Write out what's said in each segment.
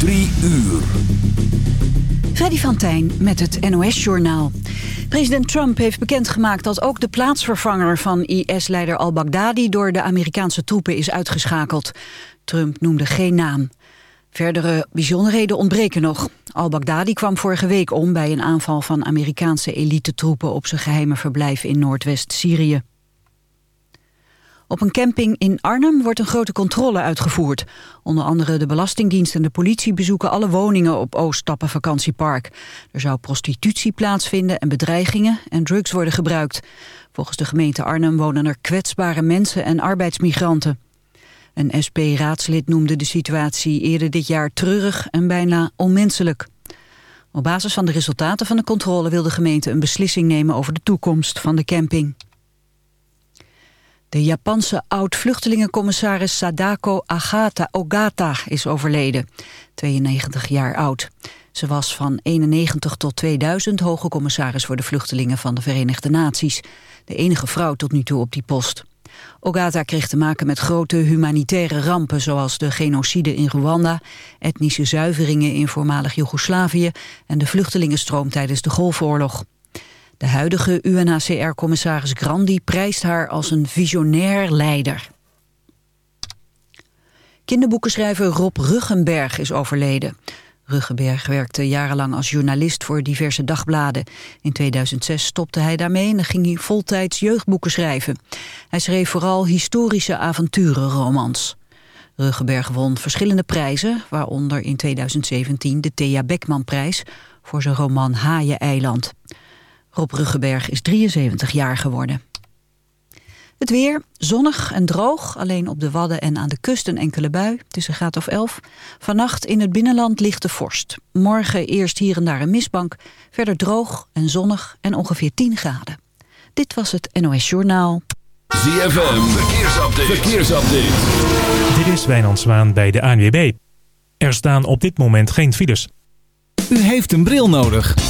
Drie uur. Freddy van Tijn met het NOS-journaal. President Trump heeft bekendgemaakt dat ook de plaatsvervanger van IS-leider al-Baghdadi door de Amerikaanse troepen is uitgeschakeld. Trump noemde geen naam. Verdere bijzonderheden ontbreken nog. Al-Baghdadi kwam vorige week om bij een aanval van Amerikaanse elitetroepen op zijn geheime verblijf in Noordwest-Syrië. Op een camping in Arnhem wordt een grote controle uitgevoerd. Onder andere de Belastingdienst en de politie bezoeken alle woningen op Ooststappen vakantiepark. Er zou prostitutie plaatsvinden en bedreigingen en drugs worden gebruikt. Volgens de gemeente Arnhem wonen er kwetsbare mensen en arbeidsmigranten. Een SP-raadslid noemde de situatie eerder dit jaar treurig en bijna onmenselijk. Op basis van de resultaten van de controle wil de gemeente een beslissing nemen over de toekomst van de camping. De Japanse oud-vluchtelingencommissaris Sadako Agata Ogata is overleden, 92 jaar oud. Ze was van 91 tot 2000 hoge commissaris voor de vluchtelingen van de Verenigde Naties. De enige vrouw tot nu toe op die post. Ogata kreeg te maken met grote humanitaire rampen... zoals de genocide in Rwanda, etnische zuiveringen in voormalig Joegoslavië... en de vluchtelingenstroom tijdens de Golfoorlog. De huidige UNHCR-commissaris Grandi prijst haar als een visionair leider. Kinderboekenschrijver Rob Ruggenberg is overleden. Ruggenberg werkte jarenlang als journalist voor diverse dagbladen. In 2006 stopte hij daarmee en ging hij voltijds jeugdboeken schrijven. Hij schreef vooral historische avonturenromans. Ruggenberg won verschillende prijzen, waaronder in 2017 de Thea Beckmanprijs voor zijn roman Haaien-eiland. Rob Ruggenberg is 73 jaar geworden. Het weer, zonnig en droog, alleen op de Wadden en aan de kust een enkele bui. Een graad of 11. Vannacht in het binnenland ligt de vorst. Morgen eerst hier en daar een mistbank. Verder droog en zonnig en ongeveer 10 graden. Dit was het NOS Journaal. ZFM, verkeersupdate. verkeersupdate. Dit is Wijnand Zwaan bij de ANWB. Er staan op dit moment geen files. U heeft een bril nodig.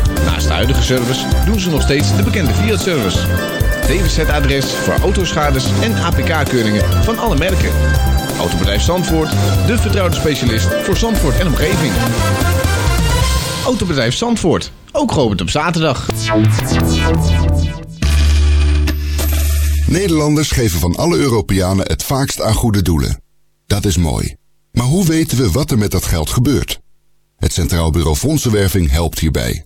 Naast de huidige service doen ze nog steeds de bekende Fiat-service. DWZ-adres voor autoschades en APK-keuringen van alle merken. Autobedrijf Zandvoort, de vertrouwde specialist voor Zandvoort en omgeving. Autobedrijf Zandvoort, ook geopend op zaterdag. Nederlanders geven van alle Europeanen het vaakst aan goede doelen. Dat is mooi. Maar hoe weten we wat er met dat geld gebeurt? Het Centraal Bureau Fondsenwerving helpt hierbij.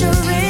dangerous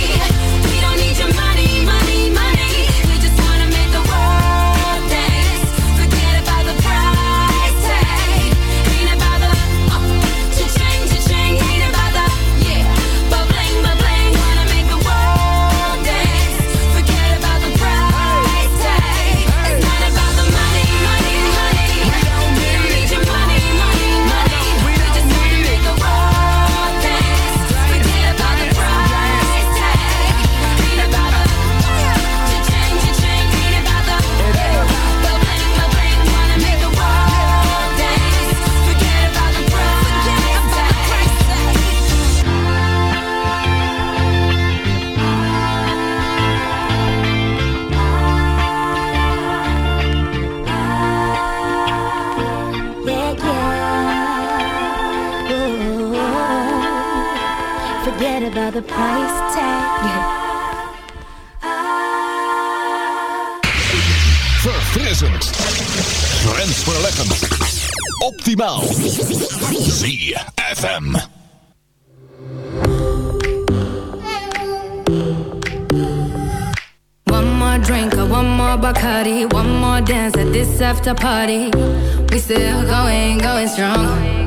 The price tag. Verfrissend. Grensverleggend. Optimaal. ZFM. One more drink or one more Bacardi, one more dance at this after party. We still going, going strong.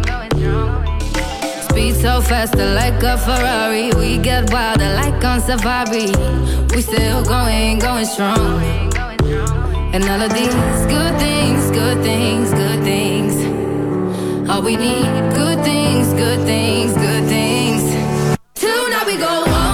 Speed so faster like a Ferrari. We get wilder like on safari. We still going, going strong. And all of these good things, good things, good things. All we need, good things, good things, good things. Tonight we go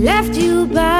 Left you by